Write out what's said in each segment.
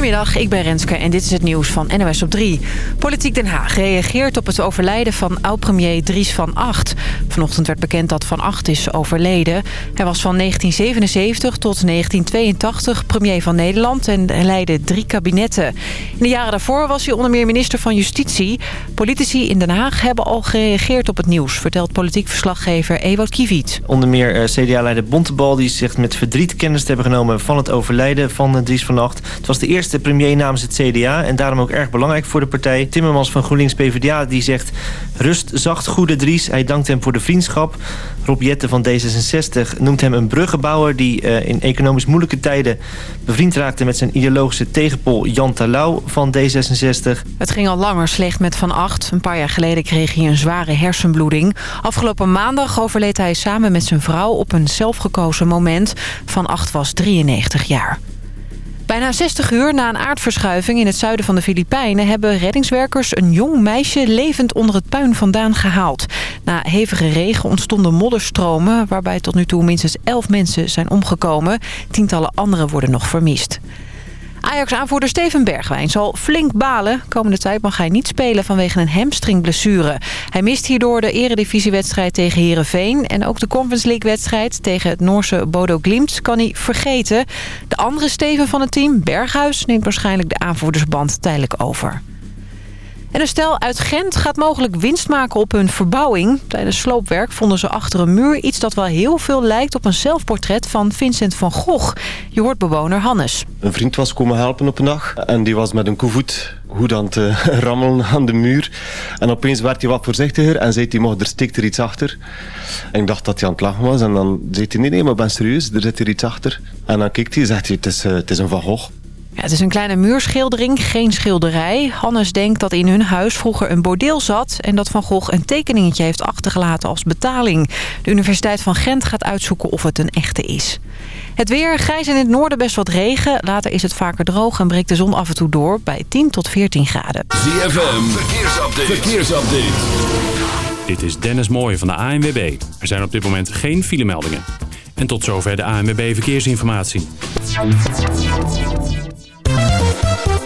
Goedemiddag, ik ben Renske en dit is het nieuws van NOS op 3. Politiek Den Haag reageert op het overlijden van oud-premier Dries van Acht. Vanochtend werd bekend dat Van Acht is overleden. Hij was van 1977 tot 1982 premier van Nederland en leidde drie kabinetten. In de jaren daarvoor was hij onder meer minister van Justitie. Politici in Den Haag hebben al gereageerd op het nieuws, vertelt politiek verslaggever Ewout Kiviet. Onder meer eh, CDA-leider Bontebal die zegt met verdriet kennis te hebben genomen van het overlijden van eh, Dries van Acht. Het was de eerste premier namens het CDA en daarom ook erg belangrijk voor de partij. Timmermans van GroenLinks PvdA die zegt rust zacht goede Dries. Hij dankt hem voor de vriendschap. Rob Jette van D66 noemt hem een bruggenbouwer die uh, in economisch moeilijke tijden bevriend raakte met zijn ideologische tegenpol Jan Terlouw van D66. Het ging al langer slecht met Van Acht. Een paar jaar geleden kreeg hij een zware hersenbloeding. Afgelopen maandag overleed hij samen met zijn vrouw op een zelfgekozen moment. Van Acht was 93 jaar. Bijna 60 uur na een aardverschuiving in het zuiden van de Filipijnen... hebben reddingswerkers een jong meisje levend onder het puin vandaan gehaald. Na hevige regen ontstonden modderstromen... waarbij tot nu toe minstens 11 mensen zijn omgekomen. Tientallen anderen worden nog vermist. Ajax-aanvoerder Steven Bergwijn zal flink balen. Komende tijd mag hij niet spelen vanwege een hamstringblessure. Hij mist hierdoor de eredivisiewedstrijd tegen Herenveen... en ook de Conference League-wedstrijd tegen het Noorse Bodo Glimt kan hij vergeten. De andere Steven van het team, Berghuis, neemt waarschijnlijk de aanvoerdersband tijdelijk over. En een stel uit Gent gaat mogelijk winst maken op hun verbouwing. Tijdens sloopwerk vonden ze achter een muur iets dat wel heel veel lijkt op een zelfportret van Vincent van Gogh. Je hoort bewoner Hannes. Een vriend was komen helpen op een dag en die was met een koevoet goed aan het uh, rammelen aan de muur. En opeens werd hij wat voorzichtiger en zei hij, er stikt er iets achter. En ik dacht dat hij aan het lachen was en dan zei hij, nee, nee, maar ben serieus, er zit hier iets achter. En dan kijkt hij en zegt hij, het is, uh, het is een Van Gogh. Ja, het is een kleine muurschildering, geen schilderij. Hannes denkt dat in hun huis vroeger een bordeel zat... en dat Van Gogh een tekeningetje heeft achtergelaten als betaling. De Universiteit van Gent gaat uitzoeken of het een echte is. Het weer, grijs in het noorden best wat regen. Later is het vaker droog en breekt de zon af en toe door bij 10 tot 14 graden. ZFM, verkeersupdate. verkeersupdate. Dit is Dennis Mooij van de ANWB. Er zijn op dit moment geen filemeldingen. En tot zover de ANWB Verkeersinformatie.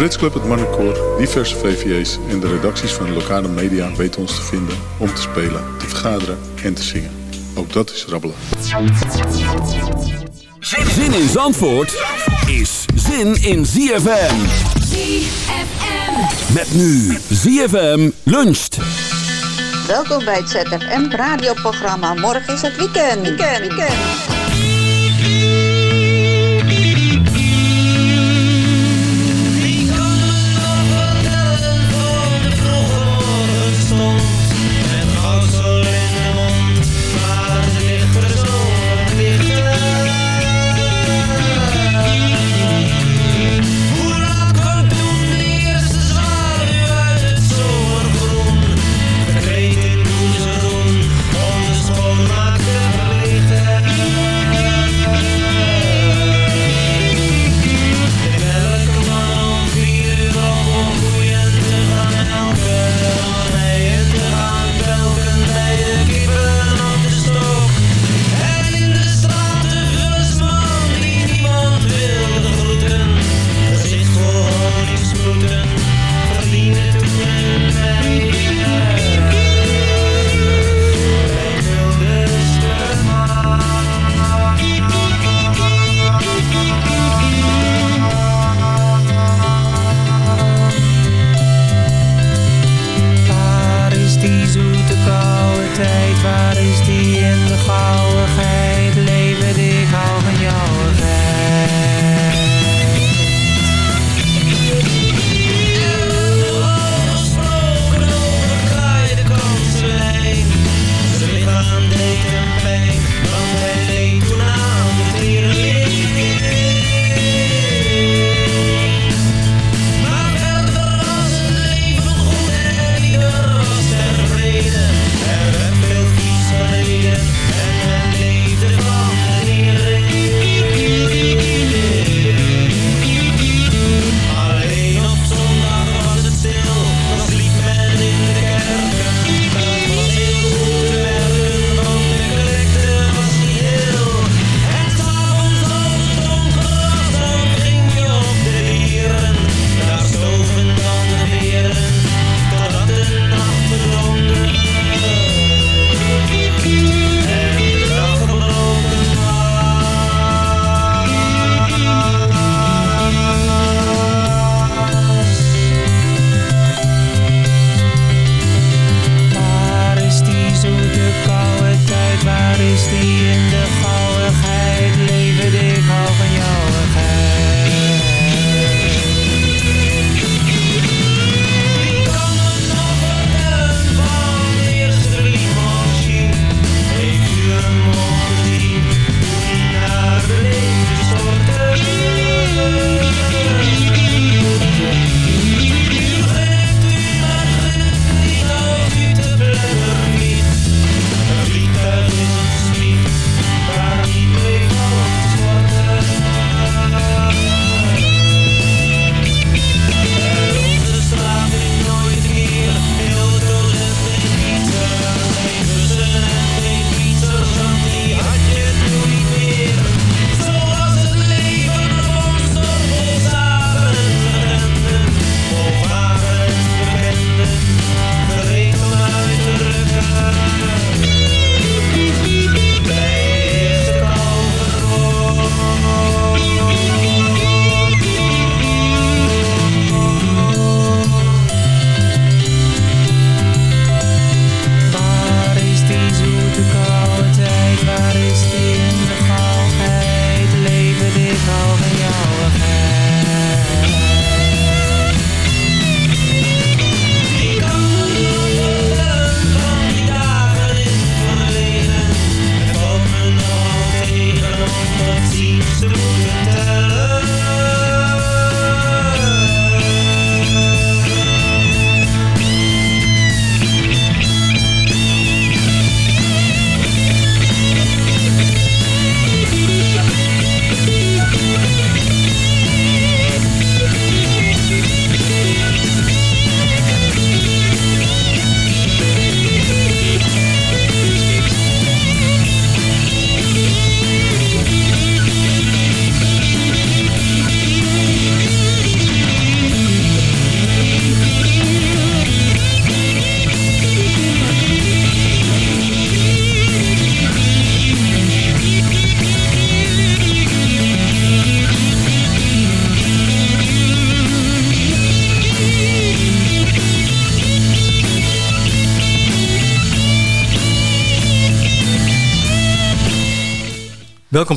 Brits Club, het Marnecoor, diverse VVA's en de redacties van de lokale media weten ons te vinden om te spelen, te vergaderen en te zingen. Ook dat is rabbelen. Zin in Zandvoort is zin in ZFM. ZFM. Met nu ZFM luncht. Welkom bij het ZFM radioprogramma. Morgen is het weekend. Weekend, weekend.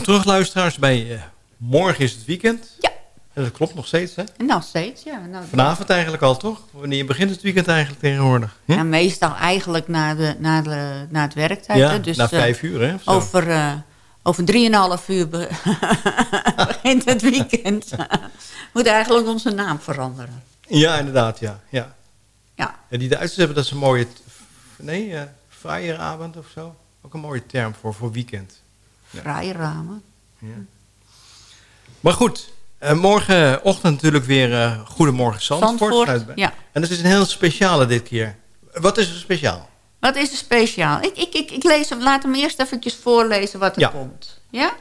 Terug, luisteraars, bij eh, Morgen is het weekend. Ja. En dat klopt nog steeds, hè? Nog steeds, ja. Nou, Vanavond eigenlijk al, toch? Wanneer begint het weekend eigenlijk tegenwoordig? Hm? ja, meestal eigenlijk na, de, na, de, na het werktijd. Ja, hè. dus, na eh, vijf uur, hè? Over, eh over drieënhalf uur be- begint het weekend. Moet eigenlijk onze naam veranderen. Ja, inderdaad, ja. ja. Ja. En die Duitsers hebben dat is een mooie... Nee, eh vrijeravond of zo. Ook een mooie term voor, voor weekend. Vrije ramen. Ja. Maar goed, eh, morgenochtend natuurlijk weer eh Goedemorgen Zandvoort. Zandvoort, ja. En dat is een heel speciale dit keer. Wat is er speciaal? Wat is er speciaal? Ik, ik, ik, ik lees hem, laat hem eerst eventjes voorlezen wat er Ja. komt. Ja?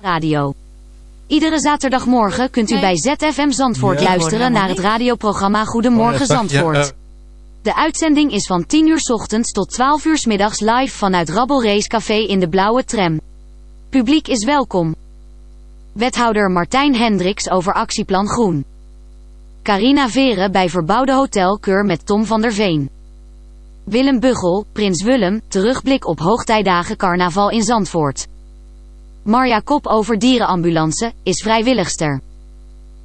Radio. Iedere zaterdagmorgen kunt u Nee. bij ZFM Zandvoort Ja, luisteren naar het radioprogramma Goedemorgen Oh, ja, straks, ja, Zandvoort. De uitzending is van 10 uur ochtends tot 12 uur middags live vanuit Rabbel Race Café in de Blauwe Tram. Publiek is welkom. Wethouder Martijn Hendricks over actieplan Groen. Carina Veren bij verbouwde Hotel Keur met Tom van der Veen. Willem Buggel, Prins Willem, terugblik op hoogtijdagen carnaval in Zandvoort. Marja Kop over dierenambulance, is vrijwilligster.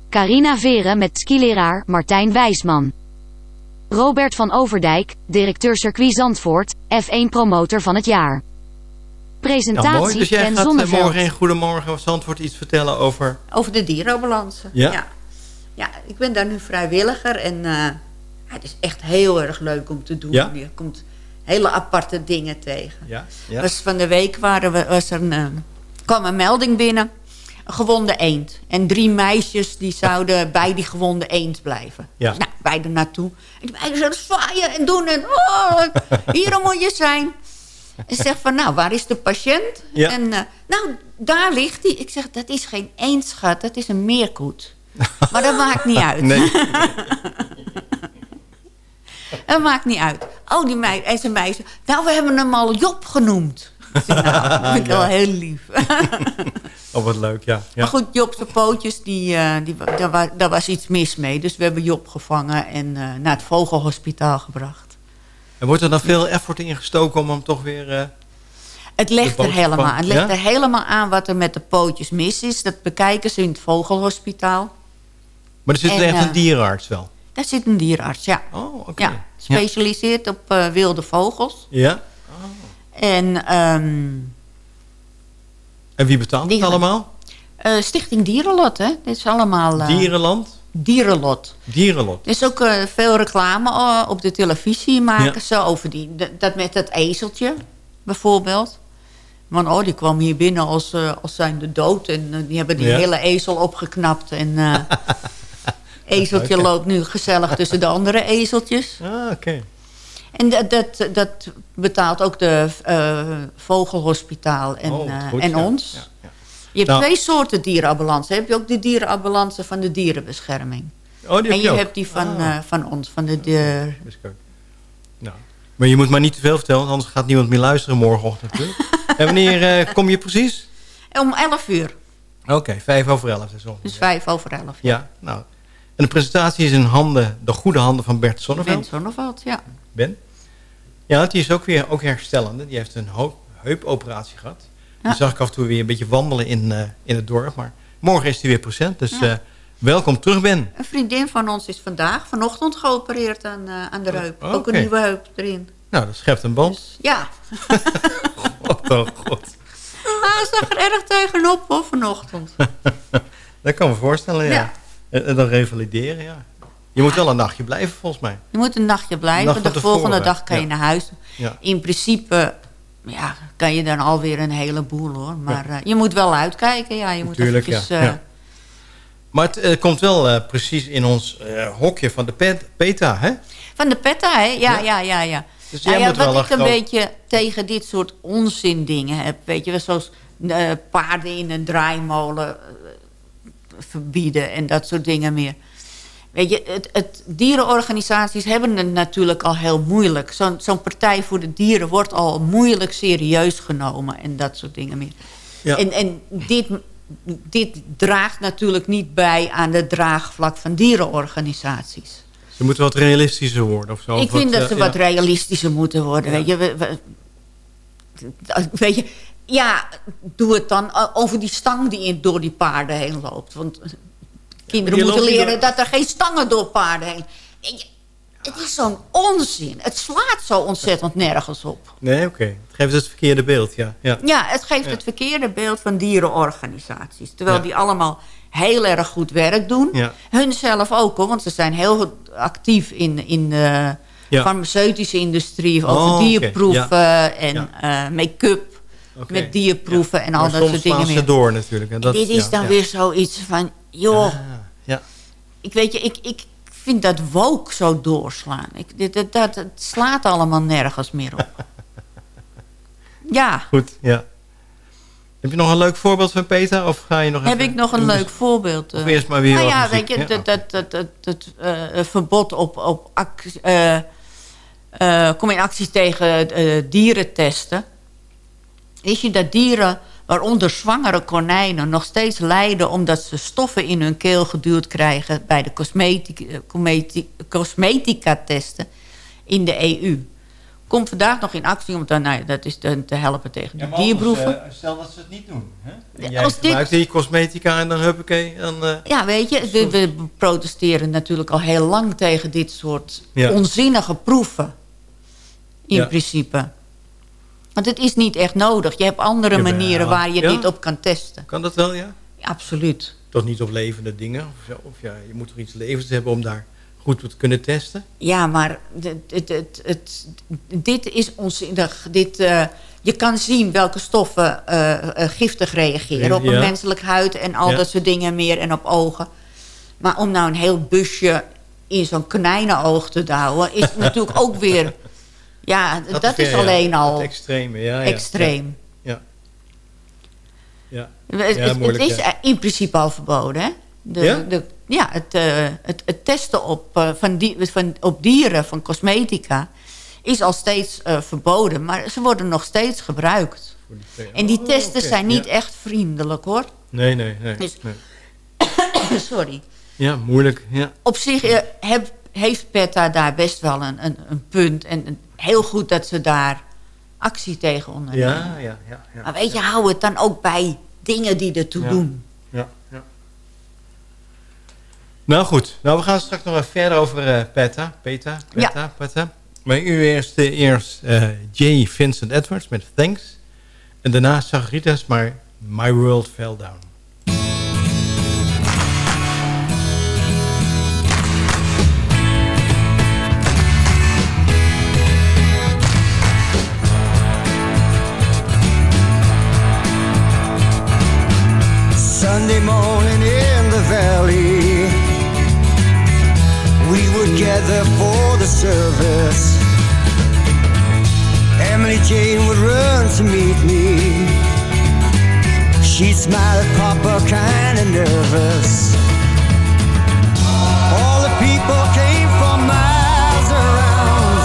Carina Veren met skileraar Martijn Wijsman. Robert van Overdijk, directeur circuit Zandvoort, F1 promotor van het jaar. Presentatie Nou, mooi. Dus jij Ken gaat eh, Zonneveld. morgen in Goedemorgen Zandvoort iets vertellen over... Over de dierenambulance. Ja? ja. Ja, ik ben daar nu vrijwilliger en eh, het is echt heel erg leuk om te doen. Ja? Je komt hele aparte dingen tegen. Ja, ja. Was van de week waren we, was er een, eh, kwam een melding binnen. Een gewonde eend. En drie meisjes die zouden bij die gewonde eend blijven. Ja. Nou, wij er naartoe. En die meisjes zouden zwaaien en doen. En oh, hier moet je zijn. En ze zegt van, nou, waar is de patiënt? Ja. En eh, nou, daar ligt hij. Ik zeg, dat is geen eendschat, dat is een meerkoet. Maar dat maakt niet uit. Nee. Dat maakt niet uit. Oh, die meid, en zijn meisje. Nou, we hebben hem al Job genoemd. Nou, dat vind ik wel heel lief. Oh, wat leuk, ja. ja. Maar goed, Job zijn pootjes, die, eh, die, daar, wa- daar was iets mis mee. Dus we hebben Job gevangen en eh, naar het vogelhospitaal gebracht. En wordt er dan veel effort in gestoken om hem toch weer... eh, Het legt er helemaal van-. Het legt Ja? er helemaal aan wat er met de pootjes mis is. Dat bekijken ze in het vogelhospitaal. Maar er zit En, er echt een dierenarts wel? Daar zit een dierenarts, ja. Oh, oké. Ja, specialiseert op wilde vogels. Ja? En ehm, En wie betaalt het allemaal? eh, Stichting Dierenlot, hè. Dit is allemaal... eh, Dierenland? Dierenlot. Dierenlot. Er is ook eh, veel reclame op de televisie maken Ja. ze over die, dat- met dat ezeltje, bijvoorbeeld. Want oh, die kwam hier binnen als, als zijnde dood. En die hebben die Ja. hele ezel opgeknapt. En ezeltje loopt nu gezellig tussen de andere ezeltjes. Ah, oké. En dat, dat, dat betaalt ook de eh, Vogelhospitaal en, Oh, eh, goed, en ons. Ja, ja. Je hebt Nou. twee soorten dierenambulance. Heb je ook de dierenambulance van de dierenbescherming. Oh, die heb en je ook? hebt die van, Ah. eh, van ons, van de... de Nou. Maar je moet maar niet te veel vertellen, anders gaat niemand meer luisteren morgenochtend en wanneer kom je precies? om 11 uur. Oké, vijf over elf. Dus ongeveer. Dus vijf over elf. Ja, nou. En de presentatie is in handen, de goede handen van Bert Sonneveld. Ben Zonneveld, ja. Ben. Ja, die is ook weer ook herstellende. Die heeft een heupoperatie gehad. Ja. Die zag ik af en toe weer een beetje wandelen in, eh, in het dorp. Maar morgen is hij weer procent. Dus Ja. eh, welkom terug, Ben. Een vriendin van ons is vandaag, vanochtend geopereerd aan, eh, aan de heup. Oh, Ook een nieuwe heup erin. Nou, dat schept een band. Ja, God, oh god. hij zag er erg tegenop hoor, vanochtend. Dat kan me voorstellen, ja. Ja. En, en dan revalideren, ja. Je moet wel een nachtje blijven, volgens mij. Je moet een nachtje blijven. Nacht de volgende dag kan je naar huis. Ja. In principe ja, kan je dan alweer een heleboel hoor. Maar eh, je moet wel uitkijken. Ja, je moet Tuurlijk, eventjes, eh. Maar het eh, komt wel precies in ons hokje van de pet, PETA, hè? Van de PETA, hè? Ja, ja, ja, ja. Dus Nou ja, moet wel wat ik een beetje tegen dit soort onzin dingen heb. Weet je, zoals paarden in een draaimolen verbieden en dat soort dingen meer. Weet je, het, het, dierenorganisaties hebben het natuurlijk al heel moeilijk. Zo'n partij voor de dieren wordt al moeilijk serieus genomen en dat soort dingen meer. Ja. En, en dit, dit draagt natuurlijk niet bij aan het draagvlak van dierenorganisaties. Ze moeten wat realistischer worden of zo. Ik vind dat eh, ze ja. wat realistischer moeten worden. Weet, je, we, we- weet je, ja, doe het dan eh, over die stang die in, door die paarden heen loopt. Want kinderen moeten leren dat er geen stangen door paarden heen... Het is zo'n onzin. Het slaat zo ontzettend nergens op. Nee, oké. Het geeft het verkeerde beeld, ja. ja. Ja, het geeft Ja. het verkeerde beeld van dierenorganisaties. Terwijl Ja. die allemaal heel erg goed werk doen. Ja. Hun zelf ook, hoor, want ze zijn heel actief in, in de Ja. farmaceutische industrie. Oh, Over dierproeven en eh, make-up. Met dierproeven en al Maar dat soort dingen slaan ze door natuurlijk. En dat, Dit is dan weer zoiets van, joh, ja. ik weet je, ik, ik vind dat woke zo doorslaan. Ik, dit, dat, dat, het slaat allemaal nergens meer op. ja. Goed, ja. Heb je nog een leuk voorbeeld van Peter? Of ga je nog Heb even- ik nog een leuk voorbeeld? Of eh? eerst maar weer Nou ja, weet je, dat, dat, dat, dat, dat eh, verbod op, op ac- eh, eh, kom in actie tegen eh, dierentesten. Weet je dat dieren waaronder zwangere konijnen... nog steeds lijden omdat ze stoffen in hun keel geduwd krijgen... bij de cosmetica, cosmeti- cosmetica-testen in de EU. Komt vandaag nog in actie om dan, nou ja, dat is te, te helpen tegen de dierproeven. eh, stel dat ze het niet doen. Hè? En jij als dit- die cosmetica en dan huppakee. Dan, eh, Ja, weet je, we, we protesteren natuurlijk al heel lang tegen dit soort Ja. onzinnige proeven. In Ja. principe. Want het is niet echt nodig. Je hebt andere manieren waar je Ja? dit op kan testen. kan dat wel, ja? Ja, absoluut. Toch niet op levende dingen? Of, zo, of ja, je moet toch iets levens hebben om daar goed op te kunnen testen? Ja, maar het, het, dit is onzinnig. Dit, eh, je kan zien welke stoffen eh, eh, giftig reageren op een menselijk huid en al dat soort dingen meer en op ogen. Maar om nou een heel busje in zo'n konijnenoog te douwen, is natuurlijk ook weer. Ja, dat, is alleen al Het extreme, ja. extreem. Ja. Ja. Het, is in principe al verboden, hè? De, Ja? De, ja, het, eh, het, het testen op, eh, van die, van, op dieren van cosmetica is al steeds eh, verboden. Maar ze worden nog steeds gebruikt. En die Oh, testen zijn niet ja. echt vriendelijk, hoor. Nee, nee, nee. Dus- nee. Sorry. Ja, moeilijk. Ja. Op zich heb, heeft PETA daar best wel een, een, een punt. En heel goed dat ze daar actie tegen ondernemen. Ja, ja, ja. ja. Maar weet je, hou het dan ook bij dingen die ertoe doen. Ja, ja. Nou goed, nou, we gaan straks nog even verder over eh PETA. PETA, PETA, PETA. Maar u eerst, eh, eerst J. Vincent Edwards met Thanks. En daarna Sagritas, maar My World Fell Down. Sunday morning in the valley, we would gather for the service. Emily Jane would run to meet me. She'd smile at Papa, kinda nervous. All the people came from miles around,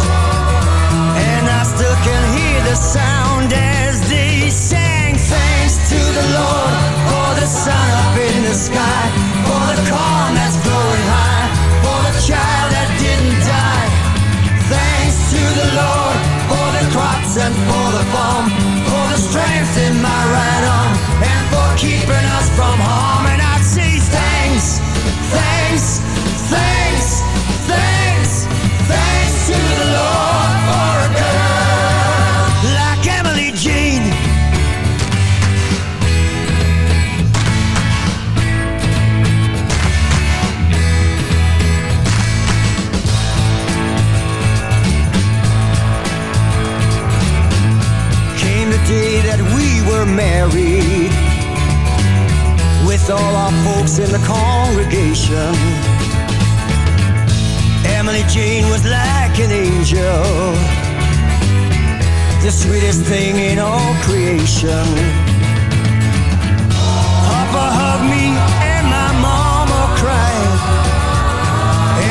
and I still can hear the sound as they sang. Thanks to the Lord the sun up in the sky, for the corn that's growing high, for the child that didn't die. Thanks to the Lord for the crops and for the farm, for the strength in my right arm, and for keeping us from harm. Married with all our folks in the congregation. Emily Jane was like an angel, the sweetest thing in all creation. Papa hugged me and my mama cried.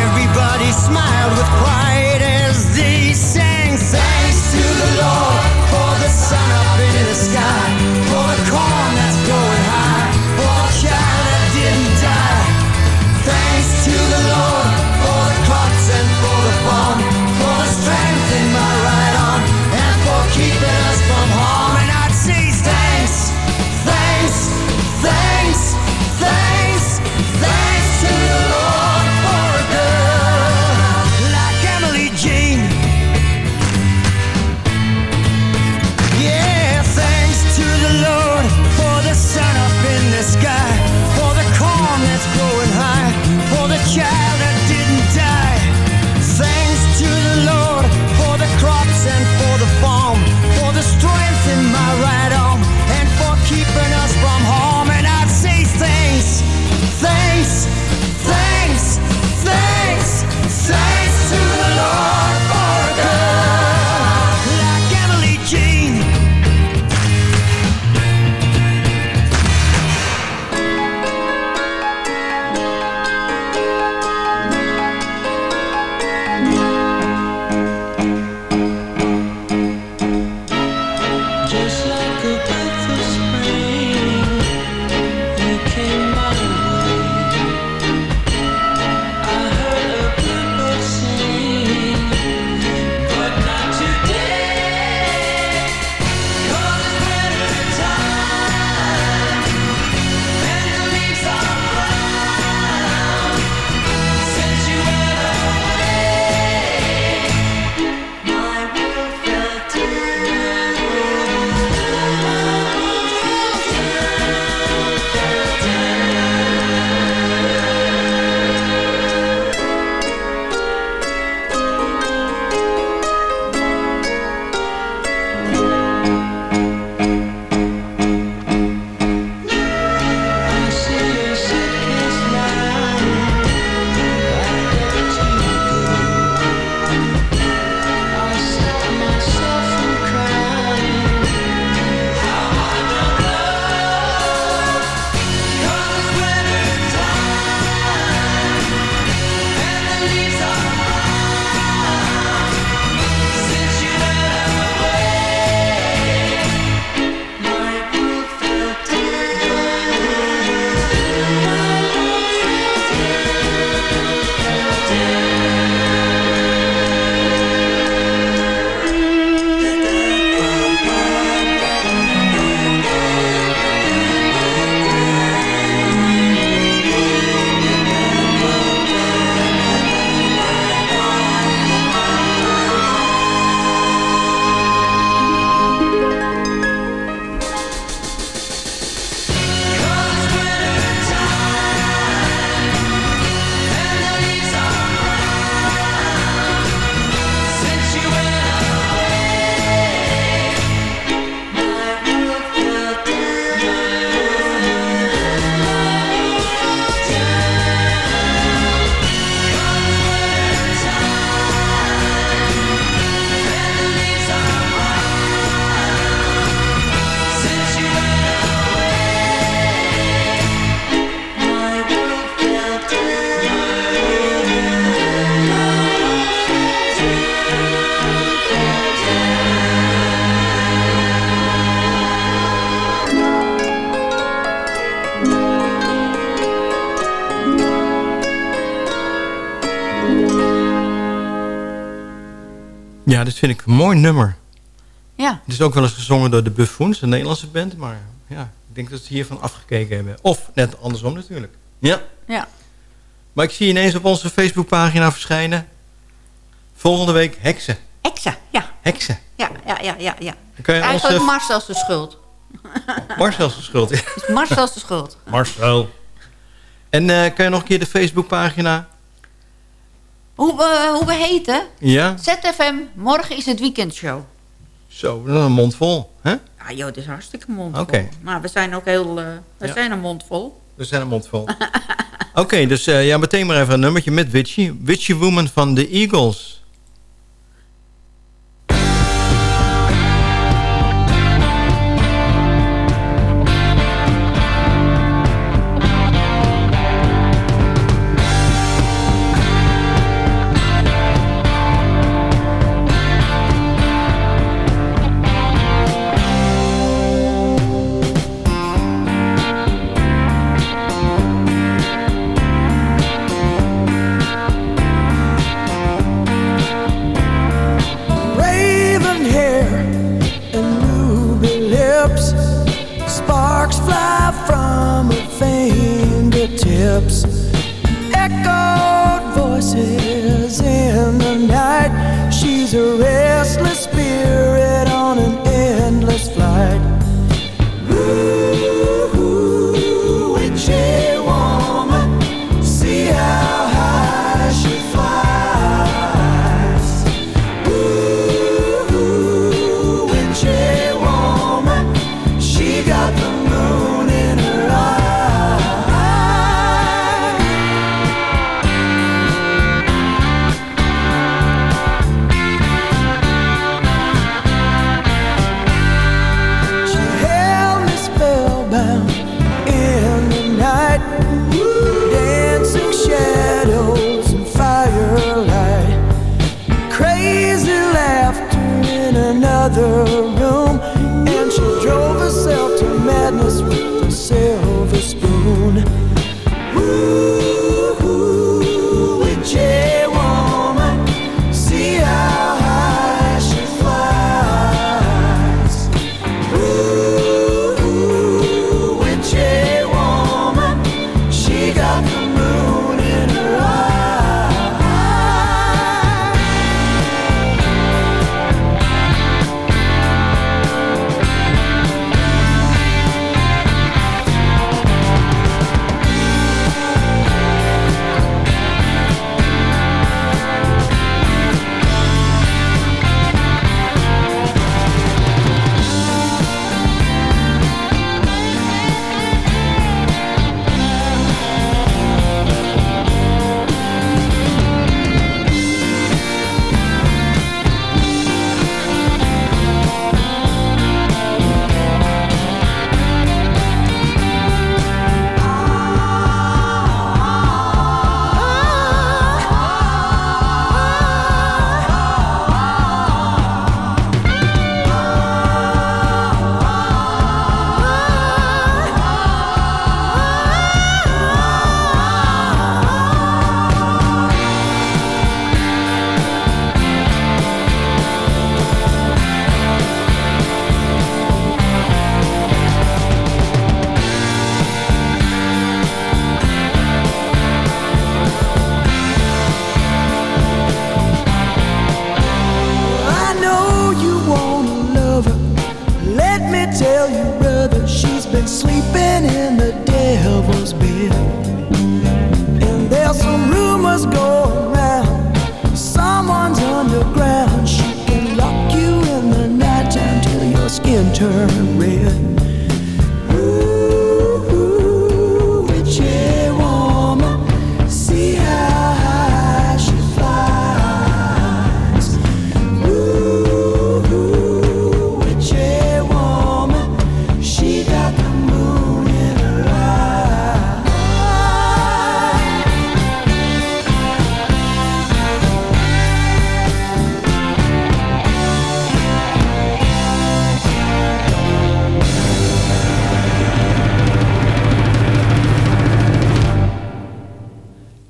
Everybody smiled with pride as they sang. Thanks to the Lord for the sun up in the sky, Ja, dit vind ik een mooi nummer. Ja. Het is ook wel eens gezongen door de Buffoons, een Nederlandse band. Maar ja, ik denk dat ze hiervan afgekeken hebben. Of net andersom natuurlijk. Ja. Ja. Maar ik zie ineens op onze Facebookpagina verschijnen... volgende week heksen. Heksen, ja. Heksen. Ja, ja, ja, ja. ja. Dan kan je Eigenlijk onze- Marcel's de schuld. Marcel's de schuld. Is Marcel's de schuld. Marcel. En eh, kan je nog een keer de Facebookpagina... Hoe we, hoe we heten? Ja? ZFM, morgen is het weekendshow. Zo, een mond vol. Hè? Ja, joh, het is hartstikke mondvol. Oké. Maar we zijn ook heel... eh we Ja. zijn een mond vol. We zijn een mond vol. Oké, dus eh, ja, meteen maar even een nummertje met Witchy. Witchy Woman van The Eagles.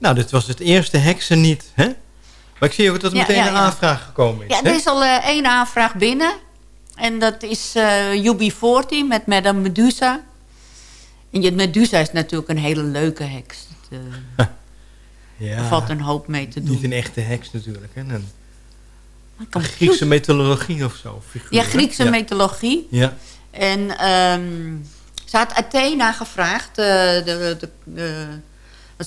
Nou, dit was het eerste heksen niet, hè? Maar ik zie ook dat er Ja, meteen ja, een aanvraag gekomen is. Ja, hè? er is al eh, één aanvraag binnen. En dat is eh UB40 met Madame Medusa. En je, Medusa is natuurlijk een hele leuke heks. Dat, eh, ja, Er valt een hoop mee te doen. Niet een echte heks natuurlijk. Hè? Een Griekse mythologie of zo. figuur, Ja? Griekse ja. mythologie. Ja. En ehm, ze had Athena gevraagd. de, de, de,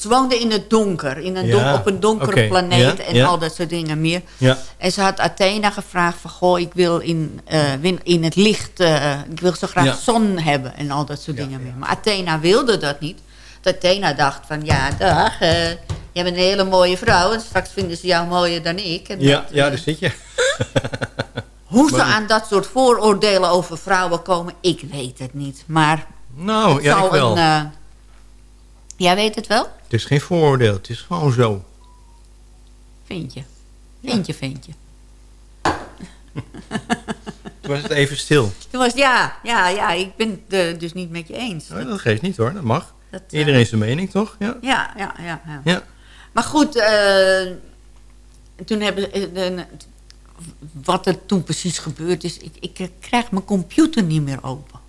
ze woonde in het donker. In een Ja, don- op een donkere planeet en al dat soort dingen meer. Ja. En ze had Athena gevraagd van... Goh, ik wil in, eh, in het licht... eh, ik wil zo graag zon hebben en al dat soort dingen meer. Maar Athena wilde dat niet. Want Athena dacht van... Ja, dag, eh, jij bent een hele mooie vrouw... en straks vinden ze jou mooier dan ik. En Ja, dat, ja, daar zit je. hoe ze aan dat soort vooroordelen over vrouwen komen, ik weet het niet. Maar Nou, het ja, zal ik wel. een... jij weet het wel? Het is geen vooroordeel, het is gewoon zo. Vind je? Vind je, vind je. Toen was het even stil. Toen was ja, ja, ja, ik ben het eh, dus niet met je eens. Dat geeft niet hoor, dat mag. Dat, eh, Iedereen zijn mening, toch? Ja. Ja, ja, ja. ja. Ja. Maar goed, eh, toen hebben de- wat er toen precies gebeurd is, ik, ik krijg mijn computer niet meer open.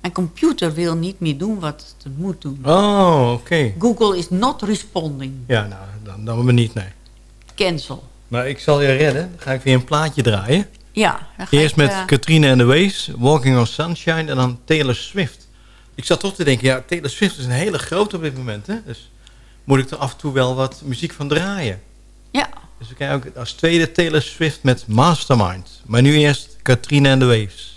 Mijn computer wil niet meer doen wat het moet doen. Oh, oké. Google is not responding. Ja, nou, dan, dan maar niet, nee. Cancel. Maar ik zal je redden. Dan ga ik weer een plaatje draaien. Ja. Eerst ik, met eh, Katrina and the Waves, Walking on Sunshine en dan Taylor Swift. Ik zat toch te denken, ja, Taylor Swift is een hele grote op dit moment, hè? Dus moet ik er af en toe wel wat muziek van draaien. Ja. Dus we krijgen ook als tweede Taylor Swift met Mastermind. Maar nu eerst Katrina and the Waves.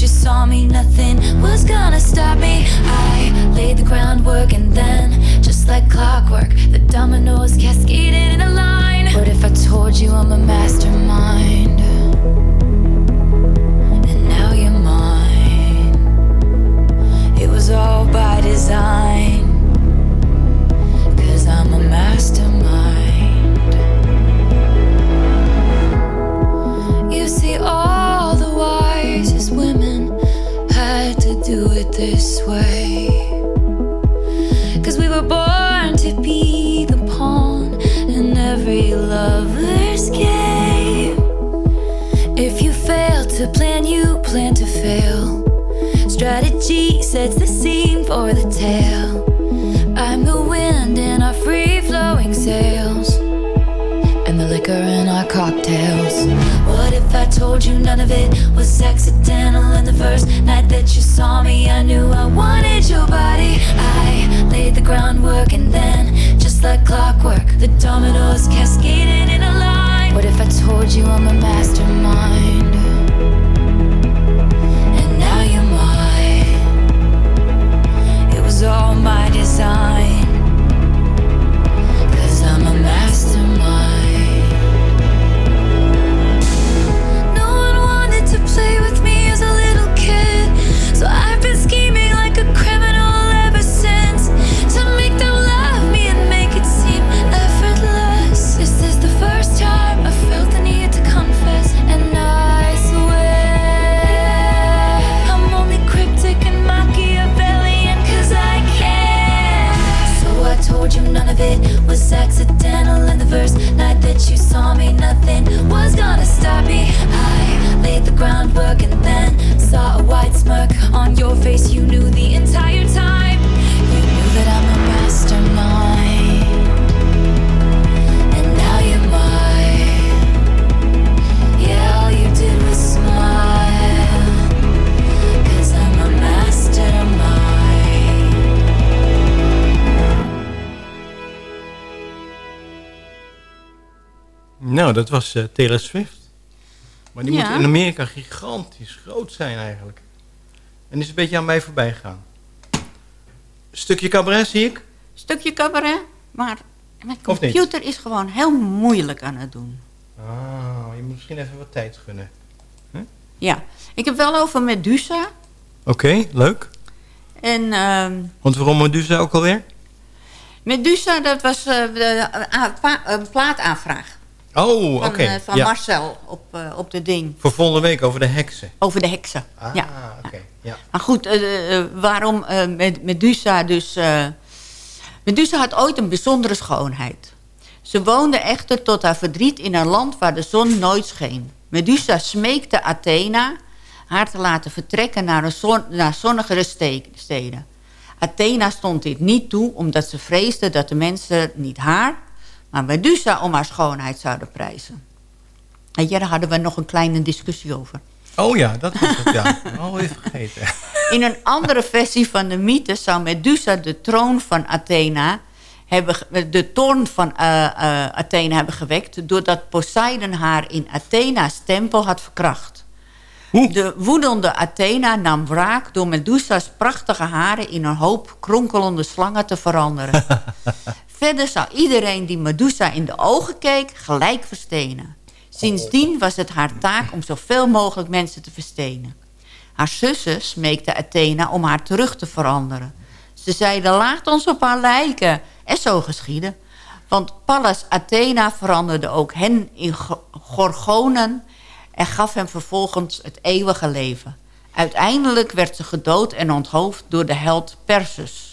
You saw me, nothing was gonna stop me. I laid the groundwork, and then, just like clockwork, the dominoes cascaded in a line. What if I told you I'm a mastermind? And now you're mine. It was all by design. Cause I'm a mastermind. To plan, you plan to fail. Strategy sets the scene for the tale. I'm the wind in our free flowing sails, and the liquor in our cocktails. What if I told you none of it was accidental? And the first night that you saw me, I knew I wanted your body. I laid the groundwork, and then, just like clockwork, the dominoes cascaded in a line. What if I told you I'm a mastermind? My design. I'm a mastermind. No one wanted to play with of it was accidental. And the first night that you saw me, nothing was gonna stop me. I laid the groundwork and then saw a white smirk on your face. You knew Nou, dat was eh, Taylor Swift. Maar die Ja. moet in Amerika gigantisch groot zijn eigenlijk. En is een beetje aan mij voorbij gegaan. Stukje cabaret zie ik. Stukje cabaret, maar mijn computer is gewoon heel moeilijk aan het doen. Ah, je moet misschien even wat tijd gunnen. Ja, ik heb wel over Medusa. Oké, leuk. En ehm, Want waarom Medusa ook alweer? Medusa, dat was eh, de, pa- een plaataanvraag. Oh, Van, oké. eh, van ja. Marcel op, eh, op de ding. Voor volgende week over de heksen. Over de heksen. Ah, ja. oké. Ja. Maar goed, eh, waarom Med- Medusa dus... Medusa had ooit een bijzondere schoonheid. Ze woonde echter tot haar verdriet in een land waar de zon nooit scheen. Medusa smeekte Athena haar te laten vertrekken naar, een zon, naar zonnigere ste- steden. Athena stond dit niet toe omdat ze vreesde dat de mensen niet haar... maar Medusa om haar schoonheid zouden prijzen. En ja, daar hadden we nog een kleine discussie over. Oh ja, dat was het, ja. Oh, even vergeten. In een andere versie van de mythe zou Medusa de troon van Athena hebben, de toorn van eh, eh, Athena hebben gewekt... doordat Poseidon haar in Athena's tempel had verkracht. De woedende Athena nam wraak door Medusa's prachtige haren... in een hoop kronkelende slangen te veranderen. Verder zou iedereen die Medusa in de ogen keek gelijk verstenen. Sindsdien was het haar taak om zoveel mogelijk mensen te verstenen. Haar zussen smeekten Athena om haar terug te veranderen. Ze zeiden, laat ons op haar lijken. En zo geschiedde. Want Pallas Athena veranderde ook hen in go- gorgonen... en gaf hem vervolgens het eeuwige leven. Uiteindelijk werd ze gedood en onthoofd door de held Perseus.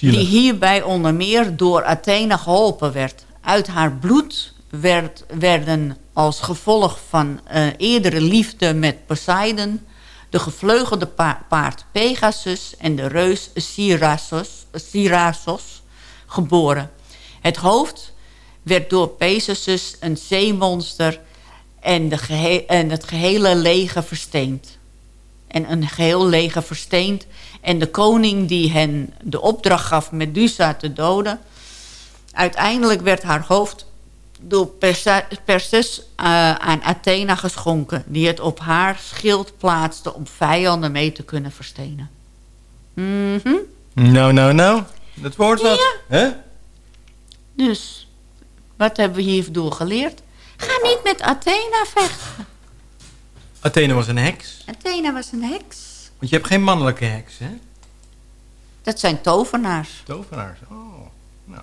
Die hierbij onder meer door Athena geholpen werd. Uit haar bloed werd, werden als gevolg van eh, eerdere liefde met Poseidon... de gevleugelde pa- paard Pegasus en de reus Cyrassos geboren. Het hoofd werd door Pegasus een zeemonster en, de en het gehele leger versteend. En een geheel leger versteend. En de koning die hen de opdracht gaf Medusa te doden... uiteindelijk werd haar hoofd door Perse- Perseus eh, aan Athena geschonken... die het op haar schild plaatste om vijanden mee te kunnen verstenen. Mhm. Nou, nou, nou. Dat woord wat. Hè? Dus, wat hebben we hierdoor geleerd? Ga niet met Athena vechten. Athene was een heks. Athena was een heks. Want je hebt geen mannelijke heks, hè? Dat zijn tovenaars. Tovenaars. Oh, nou.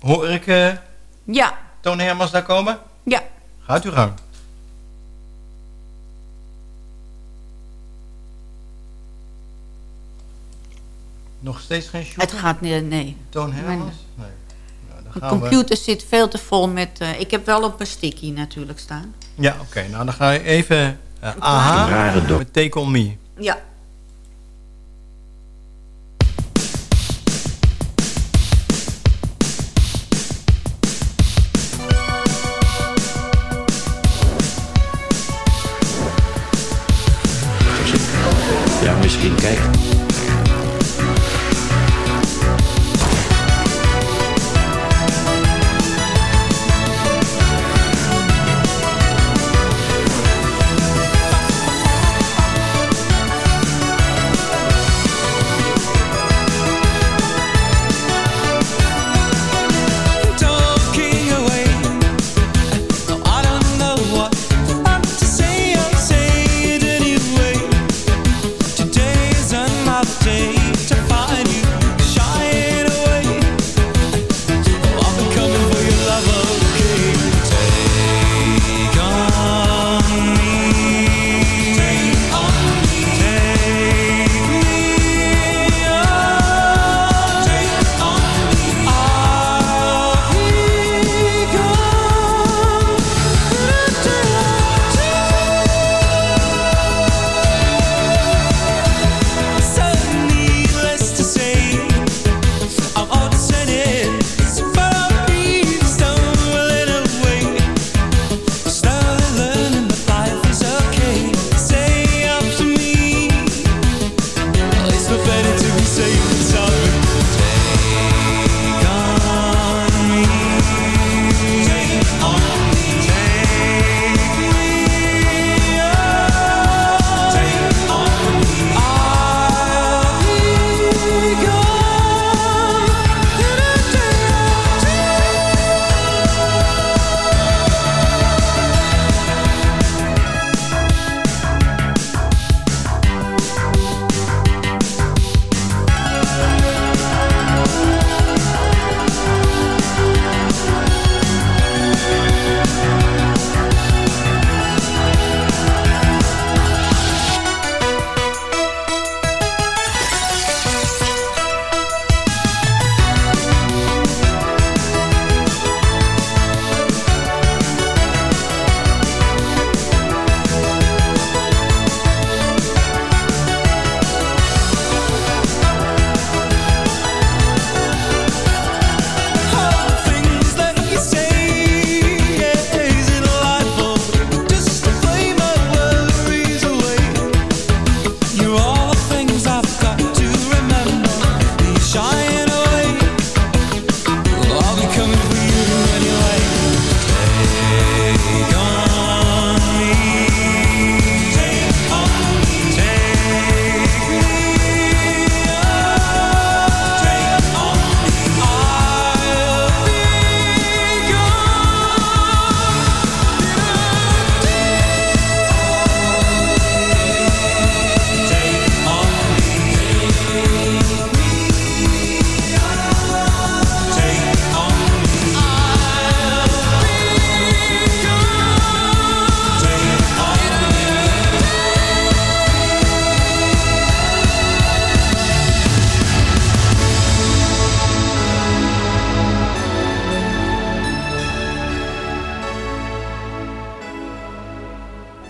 Hoor ik eh Ja, Toon Hermans daar komen? ja. Gaat u gang. Nog steeds geen show? Het gaat niet, nee. Toon Hermans? Nee. Nou, dan Mijn gaan we- computer zit veel te vol met... eh, ik heb wel op mijn sticky natuurlijk staan. Ja, oké. Nou, dan ga je even... eh aha, met Take On Me. Ja,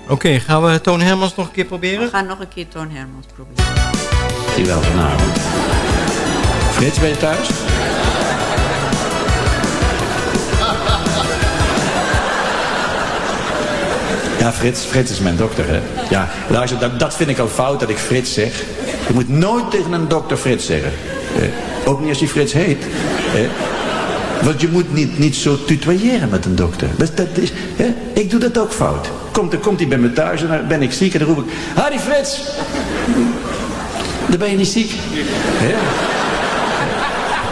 Oké, gaan we Toon Hermans nog een keer proberen? We gaan nog een keer Toon Hermans proberen. Die wel vanavond. Frits, ben je thuis? Ja, Frits, Frits is mijn dokter, hè. Ja, luister, dat, dat vind ik al fout dat ik Frits zeg. Je moet nooit tegen een dokter Frits zeggen. Eh, ook niet als hij Frits heet. Eh, want je moet niet, niet zo tutoyeren met een dokter. Dat, dat is, hè? Ik doe dat ook fout. Komt, dan komt hij bij me thuis en dan ben ik ziek en dan roep ik... Harry Frits! Dan ben je niet ziek. Hè?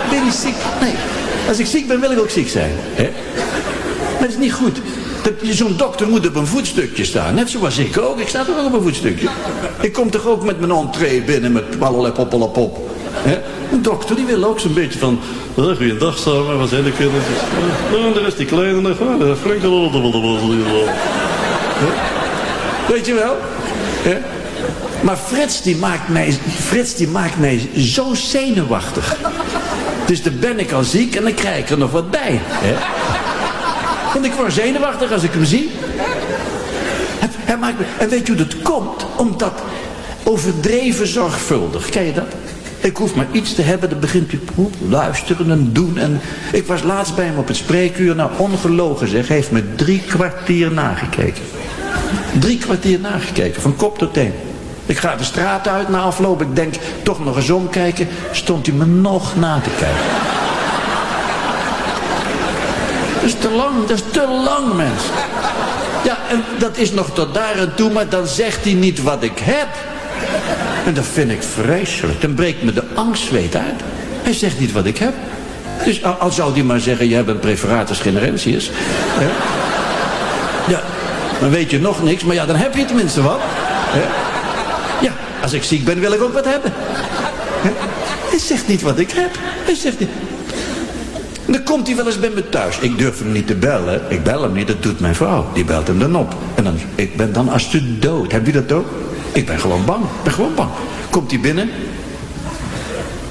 Ben je niet ziek? Nee. Als ik ziek ben, wil ik ook ziek zijn. Hè? Maar dat is niet goed. Zo'n dokter moet op een voetstukje staan. Net zoals ik ook. Ik sta toch ook op een voetstukje. Ik kom toch ook met mijn entree binnen met. Hè? Een dokter die wil ook zo'n beetje van... "Ah, Goeiedag samen, wat zijn de kindertjes? Nou, daar is die kleine nog. Flink de lol, lol, de. Hè? Weet je wel? Maar Frits die, maakt mij, Frits die maakt mij zo zenuwachtig. Dus dan ben ik al ziek en dan krijg ik er nog wat bij. Want ik word zenuwachtig als ik hem zie. Maakt me, en weet je hoe dat komt? Omdat overdreven zorgvuldig. Ken je dat? Ik hoef maar iets te hebben, dan begint poep, luisteren en doen. En ik was laatst bij hem op het spreekuur. Nou, ongelogen zeg, heeft me drie kwartier nagekeken. Drie kwartier nagekeken, van kop tot teen. Ik ga de straat uit na afloop. Ik denk, toch nog eens omkijken. Stond hij me nog na te kijken. Is te lang, dat is te lang, mens. Ja, en dat is nog tot daar en toe, maar dan zegt hij niet wat ik heb. En dat vind ik vreselijk. Dan breekt me de angstzweet uit. Hij zegt niet wat ik heb. Dus al, zou hij maar zeggen, je hebt een preferatus generensis. Hè? Ja, dan weet je nog niks, maar ja, dan heb je tenminste wat. Ja, als ik ziek ben, wil ik ook wat hebben. Hij zegt niet wat ik heb. Hij zegt niet... Dan komt hij wel eens bij me thuis. Ik durf hem niet te bellen. Ik bel hem niet, dat doet mijn vrouw. Die belt hem dan op. En dan, ik ben dan als de dood. Heb je dat ook? Ik ben gewoon bang. Ik ben gewoon bang. Komt hij binnen?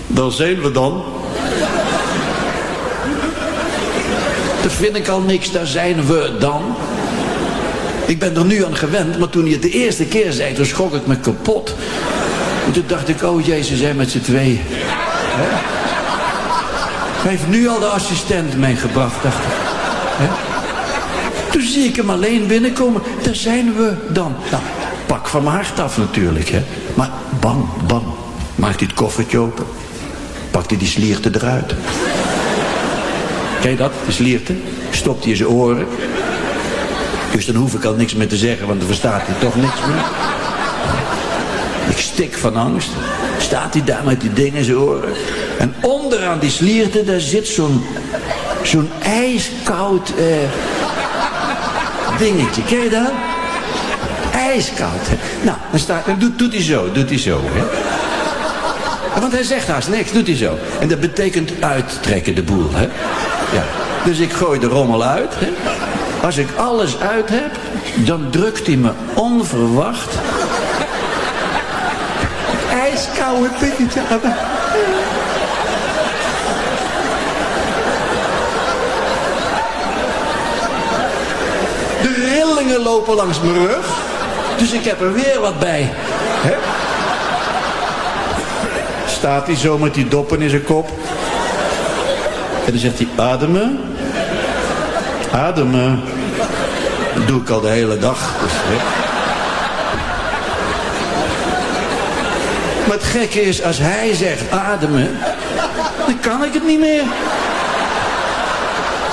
Dan zijn we dan. Dat vind ik al niks, daar zijn we dan. Ik ben er nu aan gewend, maar toen hij het de eerste keer zei, toen schrok ik me kapot. En toen dacht ik, oh jezus, zijn met z'n tweeën. Hè? Heeft nu al de assistent meegebracht, dacht ik. Toen zie ik hem alleen binnenkomen. Daar zijn we dan. Nou, pak van mijn hart af natuurlijk, hè. Maar bang, bang. Maakt hij het koffertje open. Pakt hij die slierte eruit. Je dat, de slierte? Stopt hij in zijn oren. Dus dan hoef ik al niks meer te zeggen, want dan verstaat hij toch niks meer. Ik stik van angst. Staat hij daar met die dingen in zijn oren. En onderaan die slierte, daar zit zo'n zo'n ijskoud eh, dingetje. Ken je dat? Ijskoud. hè? Nou, dan, staat, dan doet, doet hij zo, doet hij zo. Hè? Want hij zegt haast niks, doet hij zo. En dat betekent uittrekken de boel. Hè? Ja. Dus ik gooi de rommel uit. Hè? Als ik alles uit heb, dan drukt hij me onverwacht ijskoude dingetje aan me. De rillingen lopen langs mijn rug. Dus ik heb er weer wat bij. Staat hij zo met die doppen in zijn kop. En dan zegt hij, ademen. Ademen. Dat doe ik al de hele dag. Dus. Maar het gekke is, als hij zegt ademen, dan kan ik het niet meer.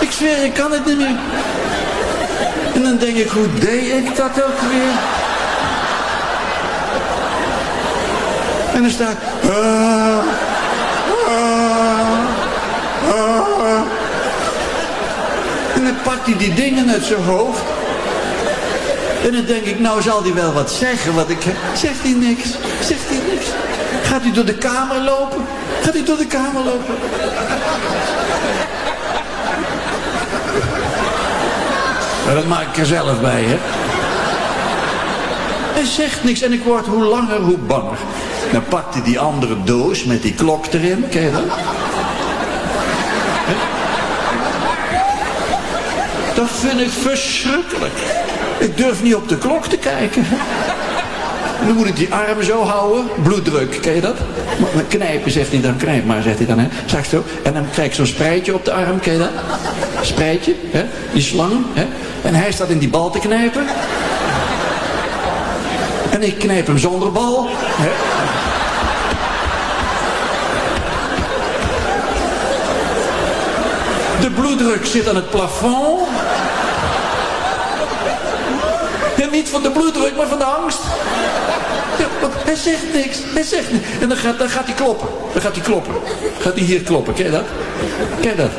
Ik zweer, ik kan het niet meer. En dan denk ik, hoe deed ik dat ook weer? En dan staat... ah, ah, ah. En dan pakt hij die dingen uit zijn hoofd. En dan denk ik, nou zal hij wel wat zeggen wat ik. Zegt hij niks? Zegt hij niks? Gaat hij door de kamer lopen? Gaat hij door de kamer lopen? Maar dat maak ik er zelf bij, hè? Hij zegt niks en ik word hoe langer hoe banger. Dan pakt hij die andere doos met die klok erin, ken je dat? Dat vind ik verschrikkelijk. Ik durf niet op de klok te kijken. Dan moet ik die arm zo houden. Bloeddruk, ken je dat? Knijpen, zegt hij dan. Knijp maar, zegt hij dan. Hè? Straks zo. En dan krijg ik zo'n spreidje op de arm, ken je dat? Spreidje, hè? Die slang, hè? En hij staat in die bal te knijpen. En ik knijp hem zonder bal. De bloeddruk zit aan het plafond. Ja, niet van de bloeddruk, maar van de angst. Hij zegt niks, hij zegt niks. En dan gaat, dan gaat hij kloppen. Dan gaat hij kloppen. Gaat hij hier kloppen, ken je dat? Ken je dat?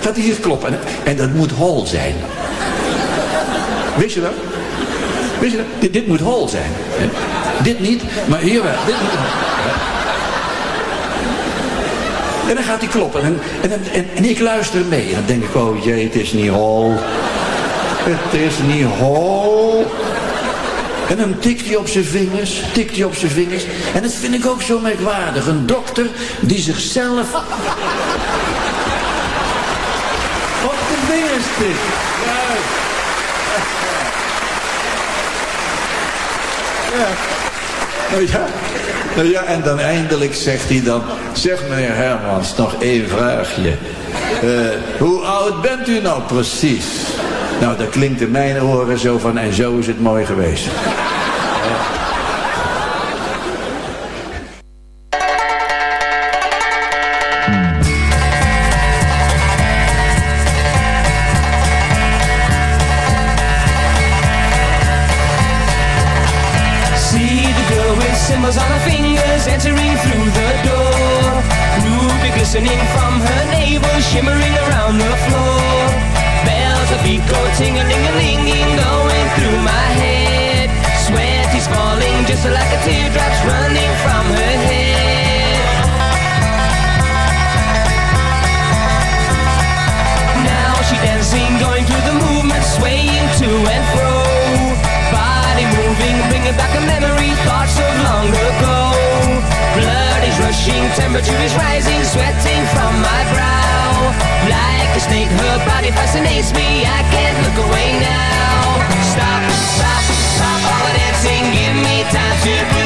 Gaat hij hier kloppen. En, en dat moet hol zijn. Wist je dat? Wist je dat? Dit, dit moet hol zijn. Hè? Dit niet, maar hier wel. Dit moet, en dan gaat hij kloppen. En, en, en, en ik luister mee. En dan denk ik, oh jee, het is niet hol. Het is niet hol. En dan tikt hij op zijn vingers, tikt hij op zijn vingers. En dat vind ik ook zo merkwaardig. Een dokter die zichzelf op de vingers tikt. Ja. Nou ja, nou ja, en dan eindelijk zegt hij dan... Zeg meneer Hermans, nog één vraagje. Eh, hoe oud bent u nou precies? Nou, dat klinkt in mijn oren zo van... En zo is het mooi geweest. Body fascinates me, I can't look away now. Stop, stop, stop all the dancing, give me time to breathe.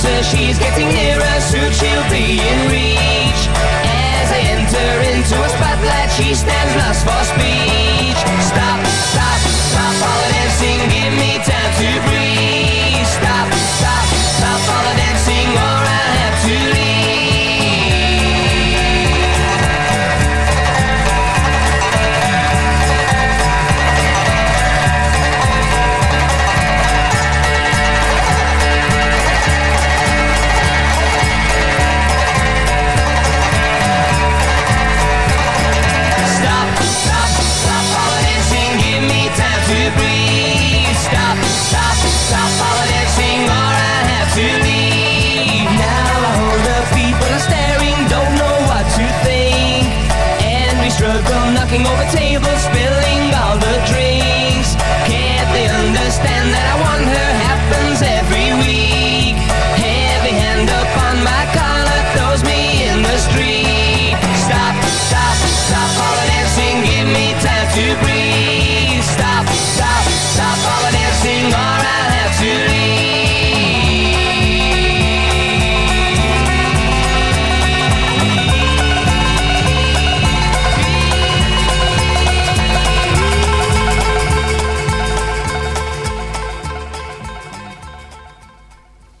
Closer, she's getting nearer, soon she'll be in reach. As I enter into a spotlight, she stands lost for speech.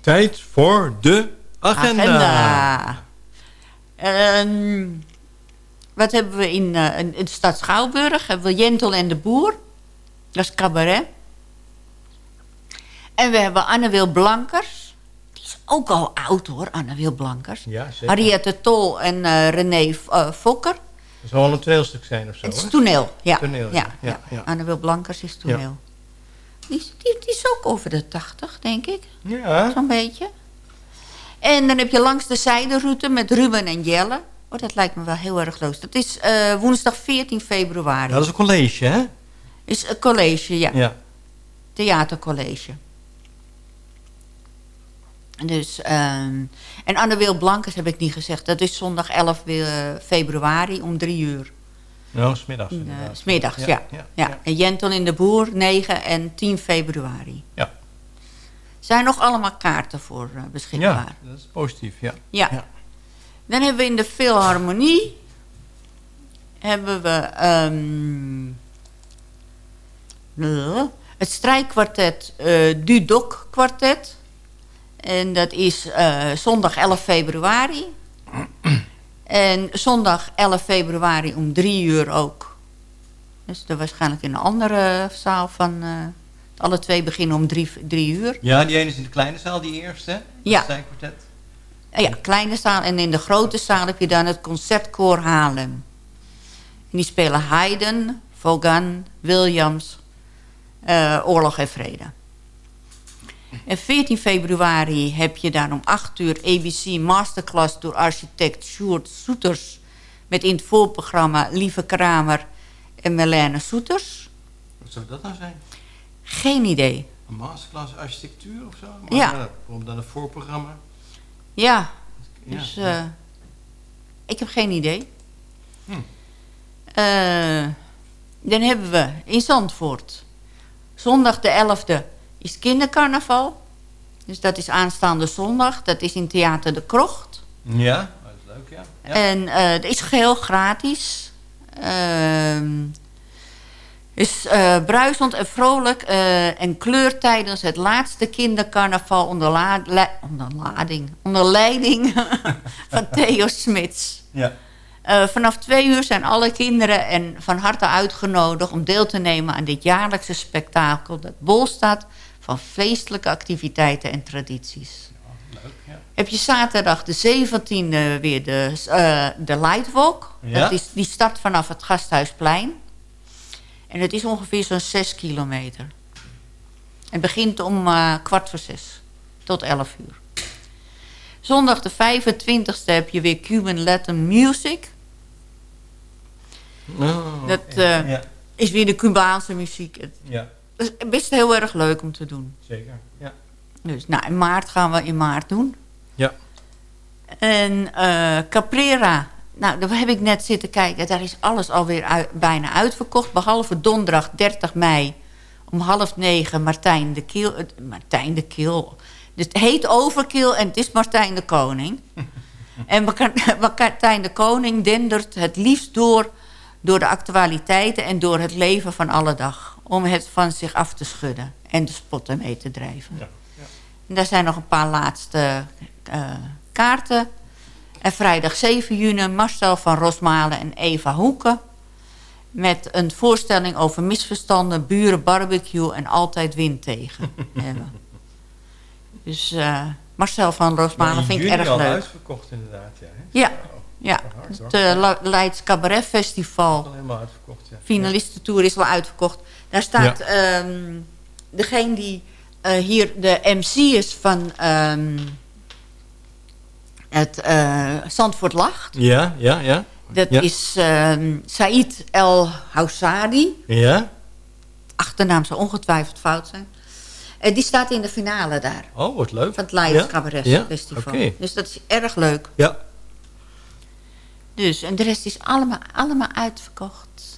Tijd voor de agenda. Agenda. Ehm, wat hebben we in, eh, in, de stad Schouwburg? Hebben we Jentel en de Boer. Dat is cabaret. En we hebben Anne-Wil Blankers. Die is ook al oud hoor, Anne-Wil Blankers. Ja, Tol en eh, René uh, Fokker. Dat zal wel een toneelstuk zijn of zo, Het is toneel, ja. Toneel, ja, ja, ja, ja. Anne-Wil Blankers is toneel. Die, is- die, die is ook over de tachtig, denk ik. Ja. Zo'n beetje. En dan heb je langs de zijderoute met Ruben en Jelle. Oh, dat lijkt me wel heel erg leuk. Dat is eh, woensdag 14 februari. Ja, dat is een college, hè? Is een college, ja. Ja. Theatercollege. Dus, ehm, en Anne Wil Blankers heb ik niet gezegd. Dat is zondag 11 we- februari om drie uur. Nou, smiddags. Uh, inderdaad. smiddags, ja. Ja, ja, ja, En Jenton in de Boer, 9 en 10 februari. Ja. Zijn nog allemaal kaarten voor eh, beschikbaar. Ja, dat is positief, ja. Ja. Dan hebben we in de Philharmonie... hebben we... ehm, eh, het strijkkwartet eh Dudok kwartet. En dat is eh, zondag 11 februari. En zondag 11 februari om drie uur ook. Dus dat waarschijnlijk in een andere zaal van... eh, alle twee beginnen om drie, drie uur. Ja, die ene is in de kleine zaal, die eerste. Ja. Het Ja, kleine zaal. En in de grote zaal heb je dan het Concertkoor Haarlem. En die spelen Haydn, Vaughan, Williams, eh, Oorlog en Vrede. En 14 februari heb je dan om 8 uur ABC Masterclass door architect Sjoerd Soeters. Met in het voorprogramma Lieve Kramer en Melene Soeters. Wat zou dat nou zijn? Geen idee. Een masterclass architectuur of zo? Maar, Ja. Bijvoorbeeld dan een voorprogramma. Ja, Ja, dus ja. eh, ik heb geen idee. Hm. Eh, dan hebben we in Zandvoort. Zondag de 11e is kindercarnaval. Dus dat is aanstaande zondag. Dat is in Theater de Krocht. Ja, dat is leuk, ja. ja. En eh het is geheel gratis. Ehm is eh, bruisend en vrolijk eh, en kleur tijdens het laatste kindercarnaval onder, la- onder lading, onder leiding van Theo Smits. Ja. Vanaf twee uur zijn alle kinderen en van harte uitgenodigd om deel te nemen aan dit jaarlijkse spektakel dat bol staat van feestelijke activiteiten en tradities. Heb je zaterdag de 17e weer de, eh de Lightwalk. Ja. Dat is, die start vanaf het Gasthuisplein. En het is ongeveer zo'n 6 kilometer. Het begint om eh, kwart voor zes tot 11 uur. Zondag de 25e heb je weer Cuban Latin Music. Oh, Dat eh, ja. is weer de Cubaanse muziek. Ja, is best heel erg leuk om te doen. zeker. Ja. Dus nou, in maart gaan we in maart doen. Ja. En eh, Caprera, nou, daar heb ik net zitten kijken. Daar is alles alweer uit- bijna uitverkocht. Behalve donderdag 30 mei om half negen Martijn de Kiel. het- Martijn de Kiel. Dus het heet Overkill en het is Martijn de Koning. en Martijn de Koning dendert het liefst door... door de actualiteiten en door het leven van alle dag. Om het van zich af te schudden en de spotten mee te drijven. En daar zijn nog een paar laatste eh, kaarten. En vrijdag 7 juni Marcel van Rosmalen en Eva Hoeken. Met een voorstelling over misverstanden, buren, barbecue en altijd wind tegen hebben. Dus eh, Marcel van Rosmalen in vind ik erg al leuk. uitverkocht inderdaad, ja. hè? Ja, ja. hard, hoor. het uh, La- Leids Cabaret Festival. Al helemaal uitverkocht, ja. Finalistentour is al uitverkocht. Daar staat ehm, degene die eh, hier de MC is van ehm, het eh Zandvoort Lacht. Ja, ja, ja. Dat ja. is ehm Said El Houssadi. Ja? Achternaam zou ongetwijfeld fout zijn. Eh, die staat in de finale daar. Oh, wat leuk. Van het Leids Ja? Cabaret Ja? Festival. Oké. Dus dat is erg leuk. Ja. Dus, en de rest is allemaal, allemaal uitverkocht.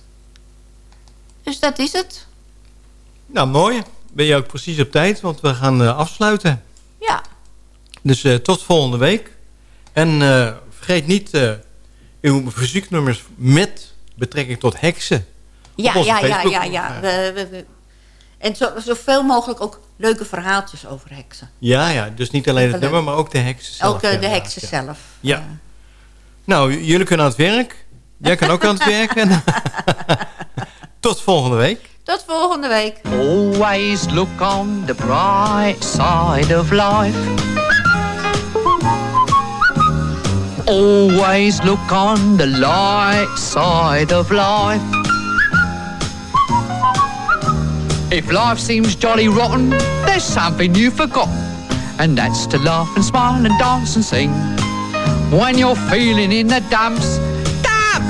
Dus dat is het. Nou, mooi. Ben je ook precies op tijd, want we gaan eh, afsluiten. Ja. Dus eh, tot volgende week. En eh, vergeet niet uw verzoeknummers met betrekking tot heksen. Ja, ja, ja, ja, ja. We, we, we- En zo, zoveel mogelijk ook leuke verhaaltjes over heksen. Ja, ja, dus niet alleen het nummer, maar ook de heksen zelf. ook de heksen zelf. Ja. Nou, jullie kunnen aan het werk. Jij kan ook aan het werk. En Tot volgende week. Tot volgende week. Always look on the bright side of life. Always look on the light side of life. If life seems jolly rotten, there's something you've forgotten, and that's to laugh and smile and dance and sing. When you're feeling in the dumps, don't